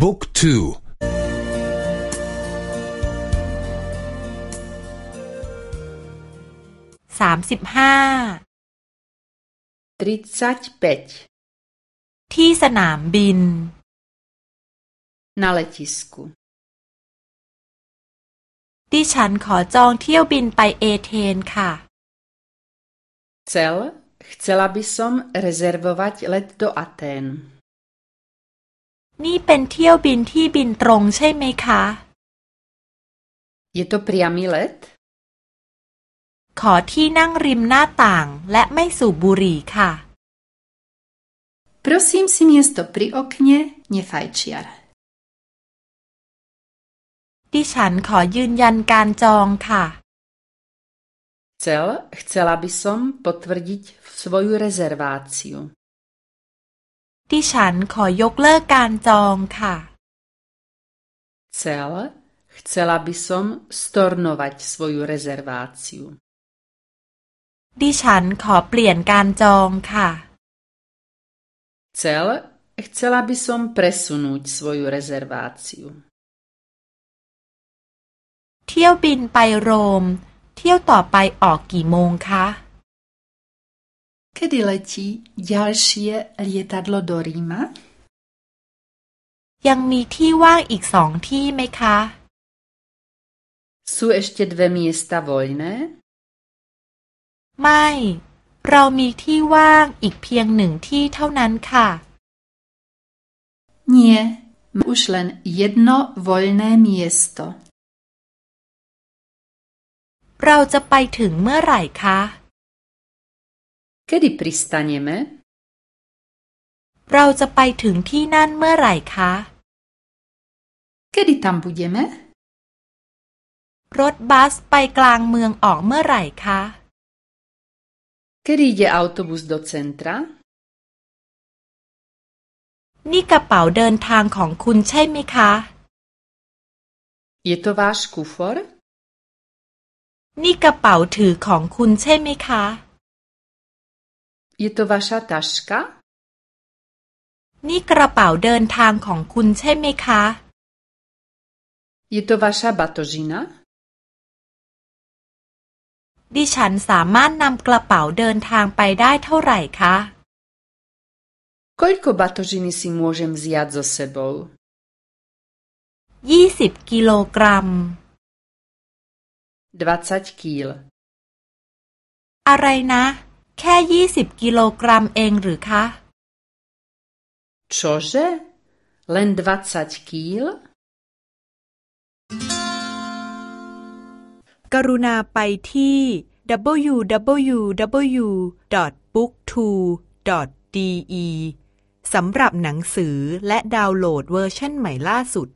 book two สามสิบห้า tridsaťpäť ที่สนามบิน Na letisku ดิฉันขอจองเที่ยวบินไปเอเธนส์ค่ะ Chcel, chcela by som rezervovať let do Atén. นี่เป็นเที่ยวบินที่บินตรงใช่ไหมคะ Je to priamy let? ขอที่นั่งริมหน้าต่างและไม่สูบบุหรี่ค่ะ Prosím si miesto pri okne, nefajčiar. ดิฉันขอยืนยันการจองค่ะ Cel, chcela by som potvrdiť svoju rezerváciu. ดิฉันขอยกเลิกการจองค่ะ Cel, chcela by som stornovať svoju rezerváciu. ดิฉันขอเปลี่ยนการจองค่ะ Cel, chcela by som presunúť svoju rezerváciu. เที่ยวบินไปโรม เที่ยวต่อไปออกกี่โมงคะ Kedy letí ďalšie lietadlo do Ríma? ยังมีที่ว่างอีกสองที่ไหมคะ Sú ešte dve miesta voľné? ไม่ เรามีที่ว่างอีกเพียงหนึ่งที่เท่านั้นค่ะ Nie, už len jedno voľné miesto. เราจะไปถึงเมื่อไหร่คะ Kedy pristaneme? เราจะไปถึงที่นั่นเมื่อไหร่คะ Kedy tam budeme? รถบัสไปกลางเมืองออกเมื่อไหร่คะ Kedy ide autobus do centra? นี่กระเป๋าเดินทางของคุณใช่ไหมคะ Je to váš kufor? นี่กระเป๋าถือของคุณใช่ไหมคะ Je to vaša taška? นี่กระเป๋าเดินทางของคุณใช่ไหมคะ Je to vaša batožina? ดิฉันสามารถนำกระเป๋าเดินทางไปได้เท่าไหร่คะ Koľko batožiny si môžem vziať so sebou? ยี่สิบกิโลกรัม20 kýl. อะไรนะ แค่ยี่สิบกิโลกรัมเองหรือคะ Čože? Len 20 kýl? กรุณาไปที่ www.booktwo.de สำหรับหนังสือและดาวน์โหลดเวอร์ชันใหม่ล่าสุด